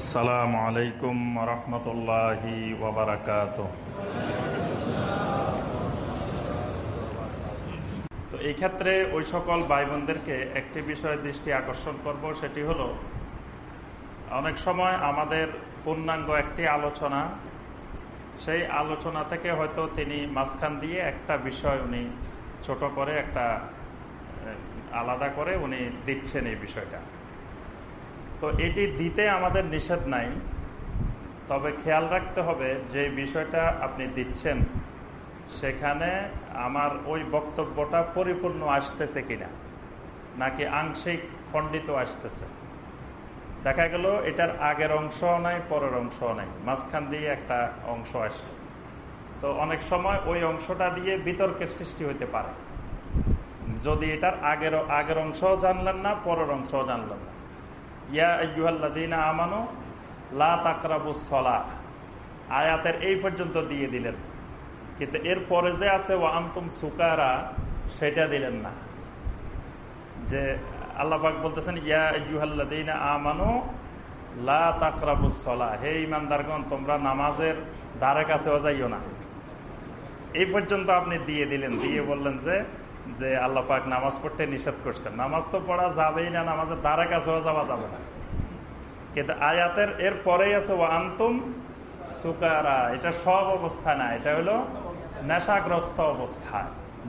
আসসালামু আলাইকুম রহমতুল্লাহি তো এই ক্ষেত্রে ওই সকল ভাই একটি বিষয়ে দৃষ্টি আকর্ষণ করব, সেটি হলো, অনেক সময় আমাদের পূর্ণাঙ্গ একটি আলোচনা, সেই আলোচনা থেকে হয়তো তিনি মাঝখান দিয়ে একটা বিষয় উনি ছোট করে, একটা আলাদা করে উনি দিচ্ছেন এই বিষয়টা। তো এটি দিতে আমাদের নিষেধ নাই। তবে খেয়াল রাখতে হবে যে বিষয়টা আপনি দিচ্ছেন, সেখানে আমার ওই বক্তব্যটা পরিপূর্ণ আসতেছে কিনা, নাকি আংশিক খণ্ডিত আসতেছে। দেখা গেল এটার আগের অংশ নাই, পরের অংশ নাই, মাঝখান দিয়ে একটা অংশ আসলো। তো অনেক সময় ওই অংশটা দিয়ে বিতর্কের সৃষ্টি হইতে পারে। যদি এটার আগের আগের অংশও জানলেন না, পরের অংশও জানলেন না। ইয়া আইয়ুহাল্লাদিনা আমানো লা তাকরাবুসলা আয়াতের এই পর্যন্ত দিয়ে দিলেন। কিন্তু এর পরে যে আছে ও আন্তুম সুকারা, সেটা দিলেন না। যে আল্লাহবাক বলতেছেন, ইয়া আইয়ুহাল্লাদিনা আমানো লা তাকরাবুসলা হে ইমানদারগণ তোমরা নামাজের ধারে কাছেও যাইও না। এই পর্যন্ত আপনি দিয়ে দিলেন। দিয়ে বললেন যে যে আল্লাহ পাক নামাজ পড়তে নিষেধ করছেন। নামাজ তো পড়া যাবেই না, নামাজের দ্বারা কাছেও যাওয়া যাবে না। কিন্তু আয়াতের এর পরেই আছে ও আন্তুম সুকারা। এটা সব অবস্থা না, এটা হলো নেশাগ্রস্ত অবস্থা।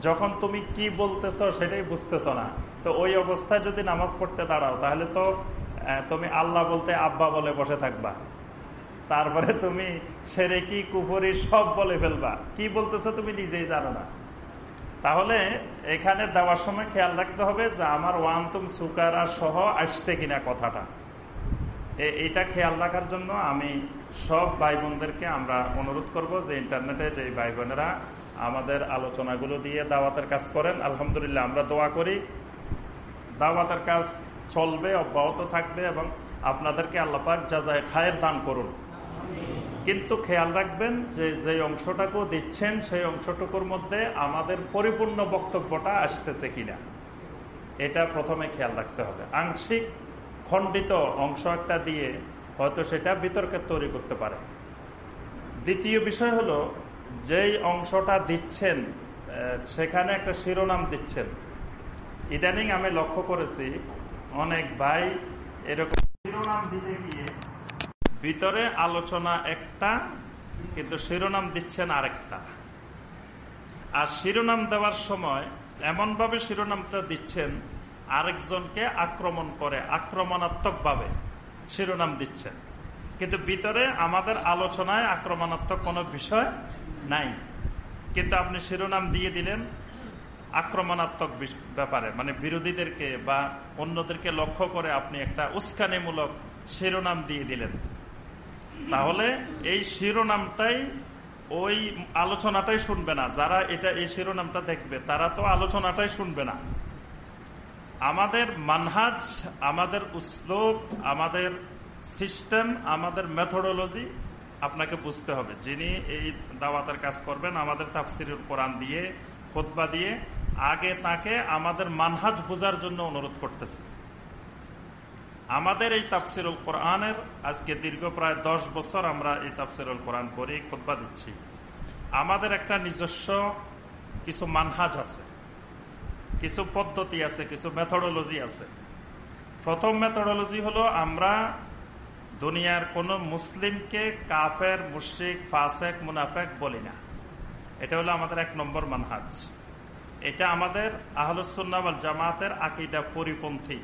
যখন তুমি কি বলতেছ সেটাই বুঝতেছ না। তো ওই অবস্থায় যদি নামাজ পড়তে দাঁড়াও, তাহলে তো তুমি আল্লাহ বলতে আব্বা বলে বসে থাকবা। তারপরে তুমি সেরে কি কুপুরি সব বলে ফেলবা। কি বলতেছ তুমি নিজেই জানো না। তাহলে এখানে দেওয়ার সময় খেয়াল রাখতে হবে যে আমার ওয়ান্তুম সুকারা সহ আসছে কিনা কথাটা। এইটা খেয়াল রাখার জন্য আমি সব ভাই বোনদেরকে আমরা অনুরোধ করব যে ইন্টারনেটে যে ভাই বোনেরা আমাদের আলোচনাগুলো দিয়ে দাওয়াতের কাজ করেন, আলহামদুলিল্লাহ আমরা দোয়া করি। দাওয়াতের কাজ চলবে, অব্যাহত থাকবে এবং আপনাদেরকে আল্লাপাক যা যায় খায়ের দান করুন। কিন্তু খেয়াল রাখবেন যে যে অংশটাকেও দিচ্ছেন, সেই অংশটুকুর মধ্যে আমাদের পরিপূর্ণ বক্তব্যটা আসতেছে কিনা। এটা প্রথমে খেয়াল রাখতে হবে। আংশিক খণ্ডিত অংশ একটা দিয়ে হয়তো সেটা বিতর্কের তৈরি করতে পারে। দ্বিতীয় বিষয় হলো, যেই অংশটা দিচ্ছেন সেখানে একটা শিরোনাম দিচ্ছেন। ইদানিং আমি লক্ষ্য করেছি, অনেক ভাই এরকম শিরোনাম দিতে গিয়ে ভিতরে আলোচনা একটা, কিন্তু শিরোনাম দিচ্ছেন আরেকটা। আর শিরোনাম দেওয়ার সময় এমনভাবে শিরোনামটা দিচ্ছেন, আরেকজনকে আক্রমণ করে, আক্রমণাত্মক ভাবে শিরোনাম দিচ্ছেন। কিন্তু ভিতরে আমাদের আলোচনায় আক্রমণাত্মক কোনো বিষয় নাই। কিন্তু আপনি শিরোনাম দিয়ে দিলেন আক্রমণাত্মক ব্যাপারে। মানে বিরোধীদেরকে বা অন্যদেরকে লক্ষ্য করে আপনি একটা উস্কানিমূলক শিরোনাম দিয়ে দিলেন। তাহলে এই শিরোনামটাই, ওই আলোচনাটাই শুনবে না। যারা এটা, এই শিরোনামটা দেখবে, তারা তো আলোচনাটাই শুনবে না। আমাদের মানহাজ, আমাদের উসলোক আমাদের সিস্টেম, আমাদের মেথোডোলজি আপনাকে বুঝতে হবে। যিনি এই দাওয়াতের কাজ করবেন, আমাদের তাফসিরুল কোরআন দিয়ে খোদবা দিয়ে, আগে তাকে আমাদের মানহাজ বোঝার জন্য অনুরোধ করতেছে। আমাদের এই তাফসিরুল কোরআনের আজকে দীর্ঘ প্রায় দশ বছর আমরা এই তাফসিরুল কোরআন করি খোদবা দিচ্ছি। আমাদের একটা নিজস্ব কিছু মানহাজ আছে, কিছু পদ্ধতি আছে, কিছু মেথোডোলজি আছে। প্রথম মেথোডোলজি হলো আমরা দুনিয়ার কোন মুসলিমকে কাফের, মুশ্রিক, ফাসেক, মুনাফেক বলি না। এটা হলো আমাদের এক নম্বর মানহাজ। এটা আমাদের আহলুসুন্নাওয়াল জামাতের আকিদা পরিপন্থী।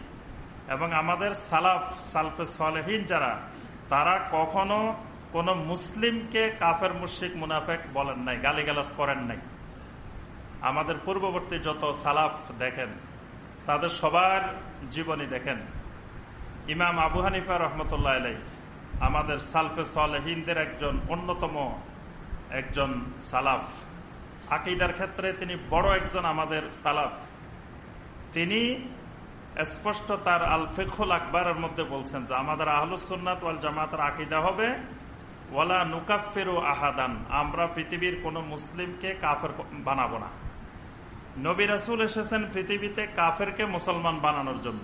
এবং আমাদের সালাফ, সালফে সালেহীন যারা, তারা কখনো কোন মুসলিমকে কাফের মুশিক মুনাফেক বলেন নাই, গালিগালাজ করেন নাই। আমাদের পূর্ববর্তী যত সালাফ দেখেন, তাদের সবার জীবনী দেখেন। ইমাম আবু হানিফা রহমতুল্লাহ আলাই আমাদের সালফে সালেহিনদের একজন অন্যতম একজন সালাফ। আকিদার ক্ষেত্রে তিনি বড় একজন আমাদের সালাফ। তিনি স্পষ্ট তার আল ফেখুল আকবরের মধ্যে বলছেন যে আমাদের আহলুসন্নাত ওয়াল জামাতের আকিদা হবে, ওয়ালা নুকাফের আহাদান, আমরা পৃথিবীর কোন মুসলিমকে কাফের বানাবো না। নবী রাসুল এসেছেন পৃথিবীতে কাফেরকে মুসলমান বানানোর জন্য।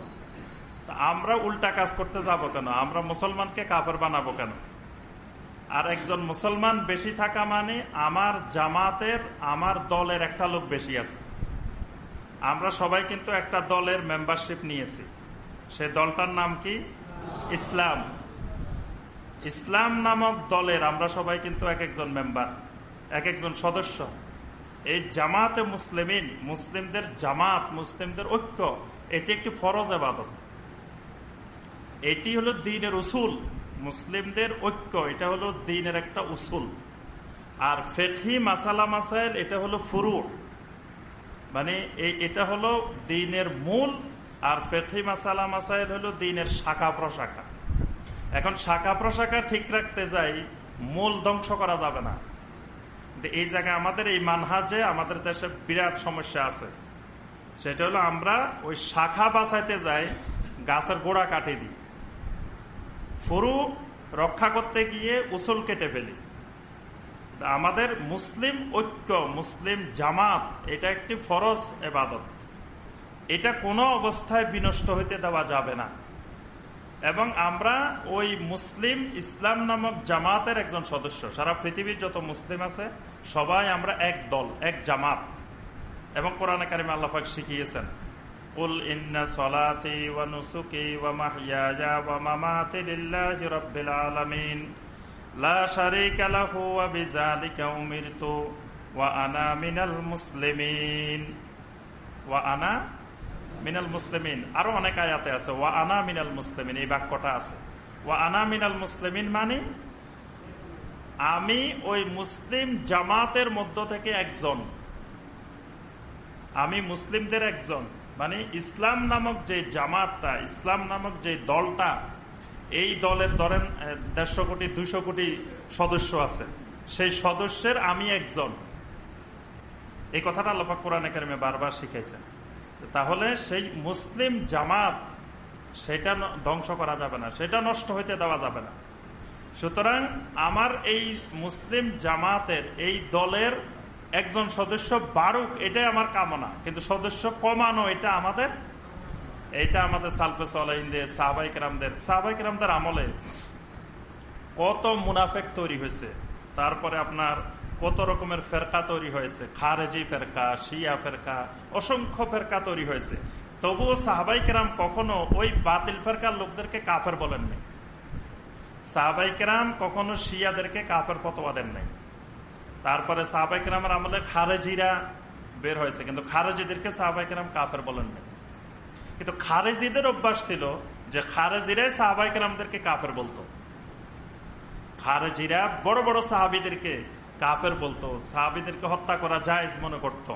আমরা উল্টা কাজ করতে যাব কেন? আমরা মুসলমানকে কাফের বানাবো কেন? আর একজন মুসলমান বেশি থাকা মানে আমার জামাতের, আমার দলের একটা লোক বেশি আছে। আমরা সবাই কিন্তু একটা দলের মেম্বারশিপ নিয়েছি। সে দলটার নাম কি? ইসলাম। ইসলাম নামক দলের আমরা সবাই কিন্তু এক একজন মেম্বার এক একজন সদস্য। এই জামাতে মুসলিমিন, মুসলিমদের জামাত, মুসলিমদের ঐক্য, এটি একটি ফরজ আবাদত এটি হলো দিনের উসুল, মুসলিমদের ঐক্য, এটা হলো দিনের একটা উসুল। আর ফেঠি মাসালা মাসাইল, এটা হলো ফুরুট মানে এটা হলো দিনের মূল আর ফেঠি মাসালা মাসাইল হলো দিনের শাখা প্রশাখা। এখন শাখা প্রশাখা ঠিক রাখতে যাই, মূল ধ্বংস করা যাবে না। এই জায়গায় আমাদের এই মানহাজে আমাদের দেশে বিরাট সমস্যা আছে। সেটা হলো আমরা ওই শাখা বাঁচাইতে যাই, গাছের গোড়া কাটে দিই। ফুরু রক্ষা করতে গিয়ে উসুল কেটে ফেলি। আমাদের মুসলিম ঐক্য, মুসলিম জামাত, এটা একটি ফরজ এবাদত। এটা কোনো অবস্থায় বিনষ্ট হইতে দেওয়া যাবে না। এবং আমরা ওই মুসলিম ইসলাম নামক জামাতের একজন সদস্য, সারা পৃথিবীর যত মুসলিম আছে, সবাই আমরা এক দল, এক জামাত। এবং কোরআন কারিমে আল্লাহাক শিখিয়েছেন, কুল সলাতি লা শারীকা লাহু ওয়া ওয়া আনা মিনাল মুসলিমিন ওয়া আনা মিনাল মুসলিমিন আরও অনেক আয়াতে আছে ওয়া আনা মিনাল মুসলিমিন এই বাক্যটা আছে। ওয়া আনা মিনাল মুসলিমিন মানে আমি ওই মুসলিম জামাতের মধ্য থেকে একজন। আমি মুসলিমদের একজন। মানে ইসলাম নামক যে জামাতটা, ইসলাম নামক যে দলটা এই দলের ধরেন দেড়শো কোটি, দুইশো কোটি সদস্য আছে। সেই সদস্যের আমি একজন। এই কথাটা আল্লাপাক কোরআন একাডেমি বারবার শিখাইছেন। তাহলে সেই মুসলিম জামাত, সেটা ধ্বংস করা যাবে না, সেটা নষ্ট হইতে দেওয়া যাবে না। সুতরাং আমার এই মুসলিম জামাতের, এই দলের একজন সদস্য বাড়ুক এটাই আমার কামনা। কিন্তু সদস্য কমানো, এটা আমাদের এটা আমাদের সালফে সালাইনদের সাহবাইক রামদের সাহবাইক রামদের আমলে কত মুনাফেক তৈরি হয়েছে, তারপরে আপনার কত রকমের ফেরকা তৈরি হয়েছে, খারেজি ফেরকা, শিয়া ফেরকা, অসংখ্য ফেরকা তৈরি হয়েছে। তবুও সাহবাইকেরাম কখনো ওই বাতিল ফেরকার লোকদেরকে কাফের বলেননি। সাহবাইকেরাম কখনো শিয়াদেরকে কাফের ফতোয়া দেন নাই তারপরে সাহবাইকেরামের আমলে খারেজিরা বের হয়েছে, কিন্তু খারেজিদেরকে সাহবাইকেরাম কাফের বলেন নাই কিন্তু খারেজিদের অভ্যাস ছিল যে খারেজিরাই সাহবাইকেরামদেরকে কাফের বলতো। খারেজিরা বড় বড় সাহাবিদেরকে কাফের বলতো, সাহাবিদেরকে হত্যা করা যায় মনে করত।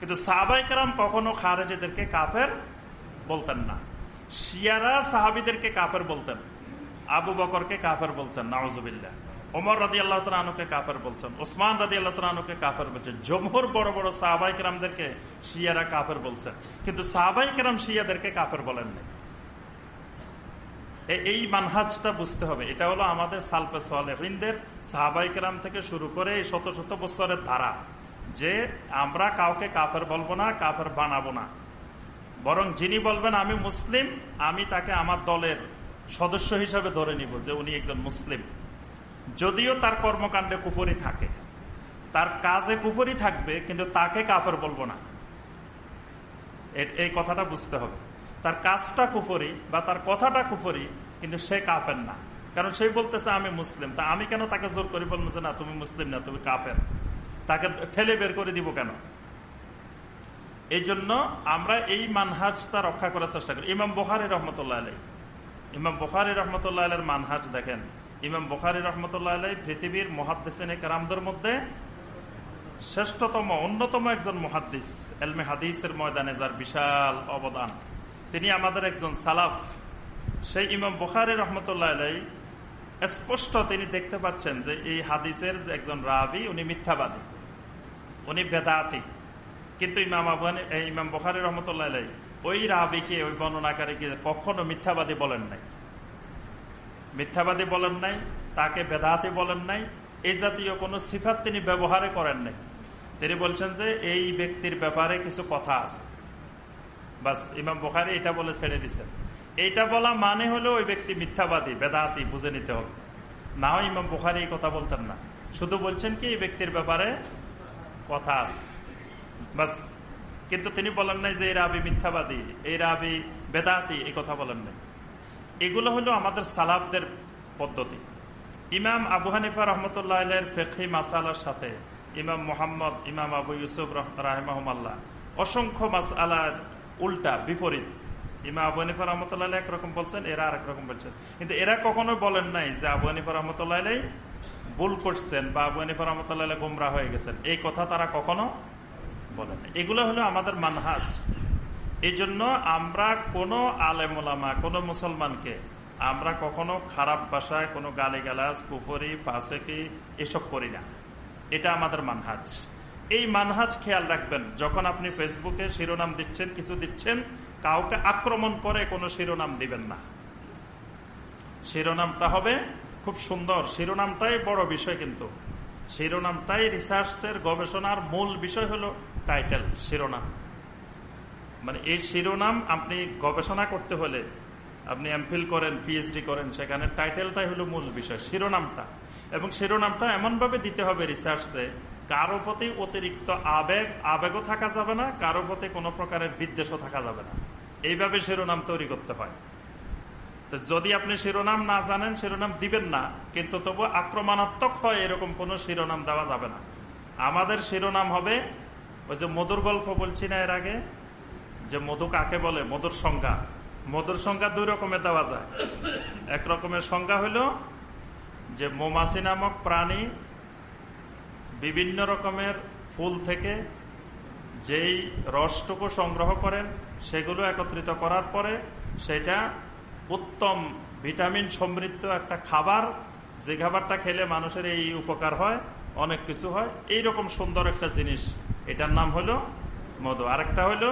কিন্তু সাহাবাইকেরাম কখনো খারেজিদেরকে কাফের বলতেন না। শিয়ারা সাহাবিদেরকে কাফের বলতেন, আবু বকরকে কাফের বলছেন নওয়াজবিল্লা ওমর রাদি আল্লাহ তালুকে কাফের বলছেন, ওসমান রাদি আল্লাহ তালুকে কাফের বলছেন, জমহুর বড় বড় সাহাবাই কেরামদেরকে শিয়ারা কাফের বলছেন, কিন্তু সাহাবাই কেরাম শিয়াদেরকে কাফের বলেন এই মানহাজটা বুঝতে হবে, এটা হলো আমাদের সালফে সালেহিনদের সাহাবাই কেরাম থেকে শুরু করে এই শত শত বছরের ধারা, যে আমরা কাউকে কাফের বলব না, কাফের বানাবো না। বরং যিনি বলবেন, আমি মুসলিম, আমি তাকে আমার দলের সদস্য হিসাবে ধরে নিব যে উনি একজন মুসলিম। যদিও তার কর্মকাণ্ডে কুপুরি থাকে, তার কাজে কুপুরি থাকবে, কিন্তু তাকে কাপড় বলব না। এই কথাটা বুঝতে হবে। তার কাজটা কুফরি বা তার কথাটা কুফরি, কিন্তু সে কাপের না। কারণ সে বলতেছে, আমি মুসলিম। তা আমি কেন তাকে জোর করি বলব যে, না, তুমি মুসলিম না, তুমি কাপের তাকে ঠেলে বের করে দিব কেন? এই জন্য আমরা এই মানহাজটা রক্ষা করার চেষ্টা করি। ইমাম বখারি রহমতুল্লাহ আলাই ইমাম বখারি রহমতুল্লাহ আলের মানহাজ দেখেন ইমাম বখারি রহমতুল্লাহ পৃথিবীর মহাদ্দেশিনে কারামদের মধ্যে শ্রেষ্ঠতম, অন্যতম একজন মহাদ্দিস এলমে হাদিসের ময়দানে যার বিশাল অবদান। তিনি আমাদের একজন সালাফ। সেই ইমাম বখারি রহমতুল্লাহ আলাই স্পষ্ট তিনি দেখতে পাচ্ছেন যে এই হাদিসের একজন রাবি, উনি মিথ্যাবাদী। উনি বেদাতি। কিন্তু ইমাম ইমাম বখারি রহমতুল্লাহ আলাই ওই রাবিকে, ওই বর্ণনাকারীকে কখনো মিথ্যাবাদী বলেন নাই। মিথ্যাবাদী বলেন নাই, তাকে বেদাতি বলেন নাই এই জাতীয় কোনো সিফাত তিনি ব্যবহারে করেন নাই। তিনি বলছেন যে এই ব্যক্তির ব্যাপারে কিছু কথা আছে। বাস, ইমাম বোখারি এটা বলে ছেড়ে দিচ্ছেন এইটা বলা মানে হলো ওই ব্যক্তি মিথ্যাবাদী, বেদাতি, বুঝে নিতে হবে। না হয় ইমাম বুখারি এই কথা বলতেন না। শুধু বলছেন কি, এই ব্যক্তির ব্যাপারে কথা আছে। বাস, কিন্তু তিনি বলেন নাই যে এই রাবি মিথ্যাবাদী, এই রাবি বেদাতি, এই কথা বলেন নাই। এগুলো হলো আমাদের সালাবদের পদ্ধতি। ইমাম আবু হানিফা রহমতুল্লাহ ফেকি মাসালার সাথে ইমাম মোহাম্মদ, ইমাম আবু ইউসুফ রাহেমাহমাল্লাহ অসংখ্য মাস আলার উল্টা, বিপরীত। ইমা আবু হানিফা রহমতুল্লাহ একরকম বলছেন, এরা আরেক রকম বলছেন। কিন্তু এরা কখনো বলেন নাই যে আবু হানিফা রহমতুল্লাহ ভুল করছেন বা আবু হানিফা রহমতুল্লাহ গুমরা হয়ে গেছেন। এই কথা তারা কখনো বলেন এগুলো হলো আমাদের মানহাজ। এই জন্য আমরা কোনো আলেমুলামা কোনো মুসলমানকে আমরা কখনো খারাপ ভাষায় কোনো গালিগালাজ, কুফরি পাশেকি এসব করি না। এটা আমাদের মানহাজ। এই মানহাজ খেয়াল রাখবেন, যখন আপনি ফেসবুকে শিরোনাম দিচ্ছেন, কিছু দিচ্ছেন, কাউকে আক্রমণ করে কোনো শিরোনাম দিবেন না। শিরোনামটা হবে খুব সুন্দর। শিরোনামটাই বড় বিষয় কিন্তু। শিরোনামটাই রিসার্চের গবেষণার মূল বিষয় হলো টাইটেল শিরোনাম। মানে এই শিরোনাম আপনি গবেষণা করতে হলে আপনি এমফিল করেন পিএইচডি করেন, সেখানে টাইটেলটাই হলো মূল বিষয়, শিরোনামটা। এবং শিরোনামটা এমনভাবে দিতে হবে রিসার্চে কারও প্রতি অতিরিক্ত আবেগ, আবেগও থাকা যাবে না, কারও প্রতি কোনো প্রকারের বিদ্বেষও থাকা যাবে না। এইভাবে শিরোনাম তৈরি করতে হয়। তো যদি আপনি শিরোনাম না জানেন, শিরোনাম দিবেন না, কিন্তু তবু আক্রমণাত্মক হয় এরকম কোনো শিরোনাম দেওয়া যাবে না। আমাদের শিরোনাম হবে, ওই যে মধুর গল্প বলছি না এর আগে যে মধু কাকে বলে? মধুর সংজ্ঞা। মধুর সংজ্ঞা দুই রকমের দেওয়া যায়। এক রকমের সংজ্ঞা হইল যে মোমাছি নামক প্রাণী বিভিন্ন রকমের ফুল থেকে যেই রসটুকু সংগ্রহ করেন, সেগুলো একত্রিত করার পরে সেটা উত্তম ভিটামিন সমৃদ্ধ একটা খাবার, যে খাবারটা খেলে মানুষের এই উপকার হয়, অনেক কিছু হয়। এই রকম সুন্দর একটা জিনিস। এটার নাম হলো মধু। আরেকটা হলো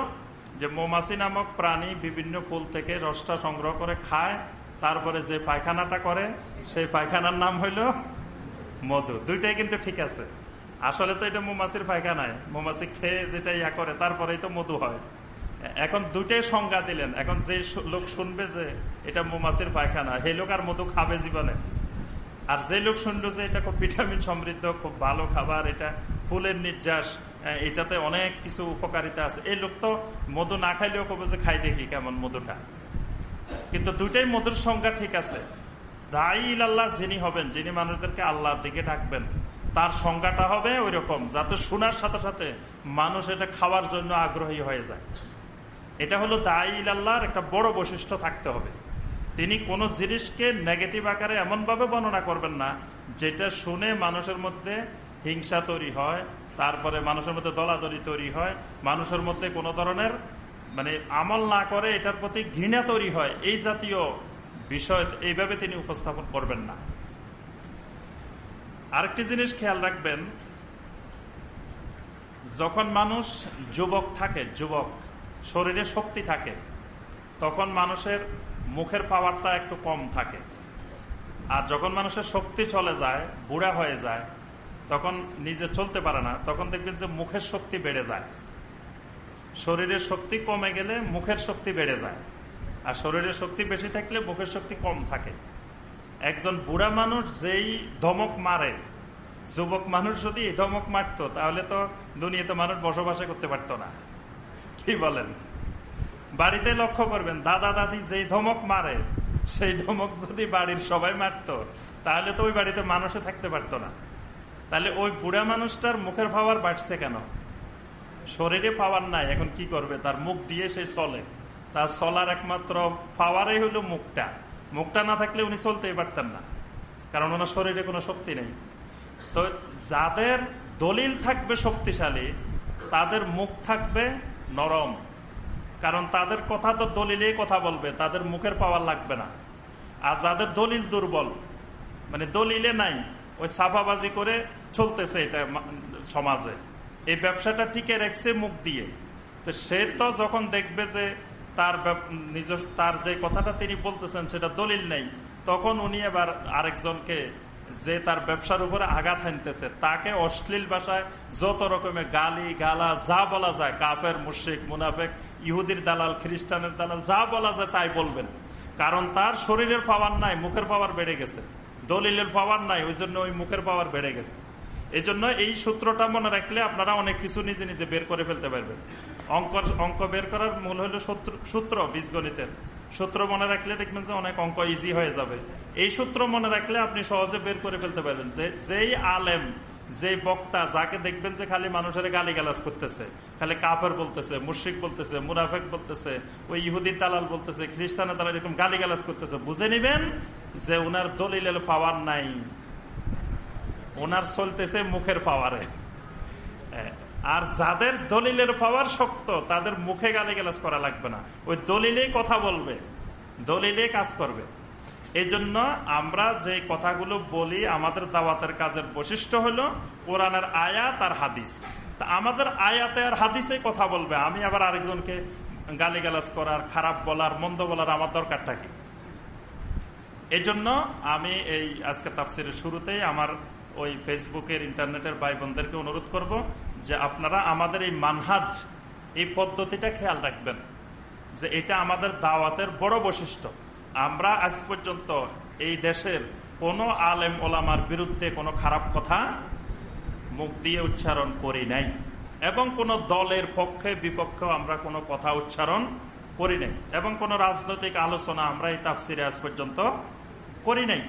যে মৌমাছি নামক প্রাণী বিভিন্ন ফুল থেকে রসটা সংগ্রহ করে খায়, তারপরে যে পায়খানাটা করে, সেই পায়খানার নাম হইল মধু। দুইটাই কিন্তু ঠিক আছে। আসলে তো এটা মৌমাছির পায়খানায়। মৌমাছি খেয়ে যেটা ইয়া করে, তারপরেই তো মধু হয়। এখন দুইটাই সংজ্ঞা দিলেন। এখন যে লোক শুনবে যে এটা মৌমাছির পায়খানা, সেই লোক আর মধু খাবে জীবনে। আর যে লোক শুনলো যে এটা খুব ভিটামিন সমৃদ্ধ, খুব ভালো খাবার, এটা ফুলের নির্যাস এটাতে অনেক কিছু উপকারিতা আছে। এই লোক তো মধু না খাইলেও কবে যে খাই দেখি কেমন মধুটা। কিন্তু দুইটাই মধুর সংজ্ঞা ঠিক আছে। দাইল আল্লাহ যিনি হবেন, যিনি মানুষদেরকে আল্লাহর দিকে ডাকবেন, তার সংজ্ঞাটা হবে ওই রকম যাতে শোনার সাথে সাথে মানুষ এটা খাওয়ার জন্য আগ্রহী হয়ে যায়। এটা হলো দাইল আল্লাহর একটা বড় বৈশিষ্ট্য থাকতে হবে। তিনি কোন জিনিসকে নেগেটিভ আকারে এমনভাবে বর্ণনা করবেন না, যেটা শুনে মানুষের মধ্যে হিংসা তৈরি হয় তারপরে মানুষের মধ্যে দলাদলি তৈরি হয়, মানুষের মধ্যে কোনো ধরনের মানে আমল না করে এটার প্রতি ঘৃণা তৈরি হয়, এই জাতীয় বিষয় এইভাবে তিনি উপস্থাপন করবেন না। আরেকটি জিনিস খেয়াল রাখবেন, যখন মানুষ যুবক থাকে, যুবক, শরীরে শক্তি থাকে, তখন মানুষের মুখের পাওয়ারটা একটু কম থাকে। আর যখন মানুষের শক্তি চলে যায়, বুড়া হয়ে যায় তখন নিজে চলতে পারে না, তখন দেখবেন যে মুখের শক্তি বেড়ে যায়। শরীরের শক্তি কমে গেলে মুখের শক্তি বেড়ে যায়। আর শরীরের শক্তি বেশি থাকলে মুখের শক্তি কম থাকে। একজন বুড়া মানুষ যেই ধমক মারে, যুবক মানুষ যদি ধমক মারতো, তাহলে তো দুনিয়াতে মানুষ বসবাসে করতে পারতো না। কি বলেন? বাড়িতে লক্ষ্য করবেন, দাদা দাদি যেই ধমক মারে, সেই ধমক যদি বাড়ির সবাই মারত, তাহলে তো ওই বাড়িতে মানুষে থাকতে পারতো না। তাহলে ওই বুড়া মানুষটার মুখের পাওয়ার বাড়ছে কেন? শরীরে পাওয়ার নাই, এখন কি করবে? তার মুখ দিয়ে সে চলে। তার চলার একমাত্র পাওয়ারই হলো মুখটা। মুখটা না থাকলে উনি চলতেই পারতেন না, কারণ ওনার শরীরে কোনো শক্তি নেই। তো যাদের দলিল থাকবে শক্তিশালী, তাদের মুখ থাকবে নরম, কারণ তাদের কথা তো দলিলেই কথা বলবে, তাদের মুখের পাওয়ার লাগবে না। আর যাদের দলিল দুর্বল মানে দলিলে নাই, ওই সাফাবাজি করে চলতেছে এটা সমাজে। এই ব্যবসাটা টিকে রেখছে মুখ দিয়ে। তো সে তো যখন দেখবে যে তার নিজ তার যে কথাটা তিনি বলতেছেন সেটা দলিল নেই, তখন উনি এবার আরেকজনকে যে তার ব্যবসার উপরে আঘাত হানতেছে, তাকে অশ্লীল ভাষায় যত রকমের গালি, গালা, যা বলা যায় কাপের মুশিক মুনাফেক, ইহুদির দালাল, খ্রিস্টানের দালাল, যা বলা যায় তাই বলবেন। কারণ তার শরীরের পাওয়ার নাই, মুখের পাওয়ার বেড়ে গেছে। দলিলের পাওয়ার নাই, ওই জন্য ওই মুখের পাওয়ার বেড়ে গেছে। এই জন্য এই সূত্রটা মনে রাখলে আপনারা অনেক কিছু নিজে নিজে বের করে ফেলতে পারবেন। অঙ্ক অঙ্ক বের করার মূল হলো সূত্র বীজগণিতের। সূত্র মনে রাখলে দেখবেন যে অনেক অঙ্ক ইজি হয়ে যাবে। এই সূত্র মনে রাখলে আপনি সহজে বের করে ফেলতে পারবেন যে যেই আলেম যে বক্তা, যাকে দেখবেন যে খালি মানুষের গালি গালাজ করতেছে, খালি কাফের বলতেছে মুর্শিক বলতেছে মুরাফেক বলতেছে, ওই ইহুদি দালাল বলতেছে, খ্রিস্টানের দালাল এরকম গালি গালাজ করতেছে, বুঝে নিবেন যে উনার দলিল পাওয়ার নাই। ওনার চলতেছে মুখের পাওয়ারে। আর যাদের দলিলের পাওয়ার শক্ত, তাদের মুখে গালি গালাজ করা লাগবে না। ওই দলিলেই কথা বলবে দলিলে কাজ করবে। এই জন্য আমরা যে কথাগুলো বলি, আমাদের দাওয়াতের কাজের বৈশিষ্ট্য হলো কোরআনের আয়াত আর হাদিস। তা আমাদের আয়াতে আর হাদিসে কথা বলবে। আমি আবার আরেকজনকে গালিগালাজ করার, খারাপ বলার, মন্দ বলার আমার দরকারটা কি? এই আমি এই আজকে তাপসিরের শুরুতেই আমার ওই ফেসবুকের, ইন্টারনেটের ভাই বোনদেরকে অনুরোধ করব যে আপনারা আমাদের এই মানহাজ, এই পদ্ধতিটা খেয়াল রাখবেন যে এটা আমাদের দাওয়াতের বড় বৈশিষ্ট্য। আমরা আজ পর্যন্ত এই দেশের কোনো আলেম ওলামার বিরুদ্ধে কোনো খারাপ কথা মুখ দিয়ে উচ্চারণ করি নাই এবং কোন দলের পক্ষে বিপক্ষে আমরা কোনো কথা উচ্চারণ করি নাই এবং কোনো রাজনৈতিক আলোচনা আমরা এই তাফসিরে আজ পর্যন্ত করি নাই।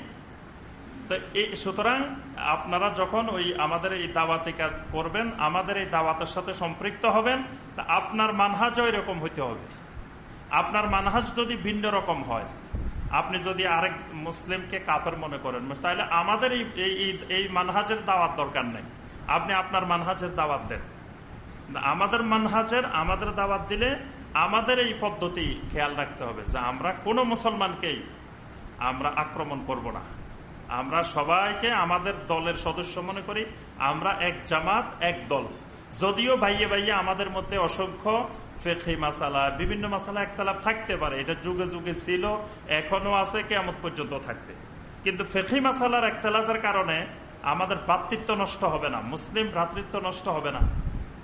তো এই সুতরাং আপনারা যখন ওই আমাদের এই দাওয়াতি কাজ করবেন, আমাদের এই দাওয়াতের সাথে সম্পৃক্ত হবেন, তা আপনার মানহাজও এরকম হইতে হবে। আপনার মানহাজ যদি ভিন্ন রকম হয়, আপনি যদি আরেক মুসলিমকে কাপের মনে করেন, তাহলে আমাদের এই এই মানহাজের দাওয়াত দরকার নেই। আপনি আপনার মানহাজের দাওয়াত দেন। আমাদের মানহাজের, আমাদের দাওয়াত দিলে আমাদের এই পদ্ধতি খেয়াল রাখতে হবে যে আমরা কোনো মুসলমানকেই আমরা আক্রমণ করব না। আমরা সবাইকে আমাদের দলের সদস্য মনে করি, আমরা এক জামাত, এক দল। যদিও ভাইয়ে ভাইয়ে আমাদের মধ্যে অসংখ্য ফেকি মাসালা, বিভিন্ন মাসালা একতলাপ থাকতে পারে, এটা যুগে যুগে ছিল এখনও আছে কেমন পর্যন্ত থাকবে। কিন্তু ফেকি মাসালার একতলাফের কারণে আমাদের ভ্রাতৃত্ব নষ্ট হবে না, মুসলিম ভ্রাতৃত্ব নষ্ট হবে না।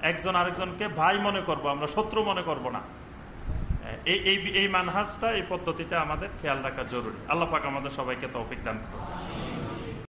একজন আরেকজনকে ভাই মনে করব, আমরা শত্রু মনে করব না। এই এই মানহাজটা, এই পদ্ধতিটা আমাদের খেয়াল রাখা জরুরি। আল্লাহ পাক আমাদের সবাইকে তৌফিক দান করুন।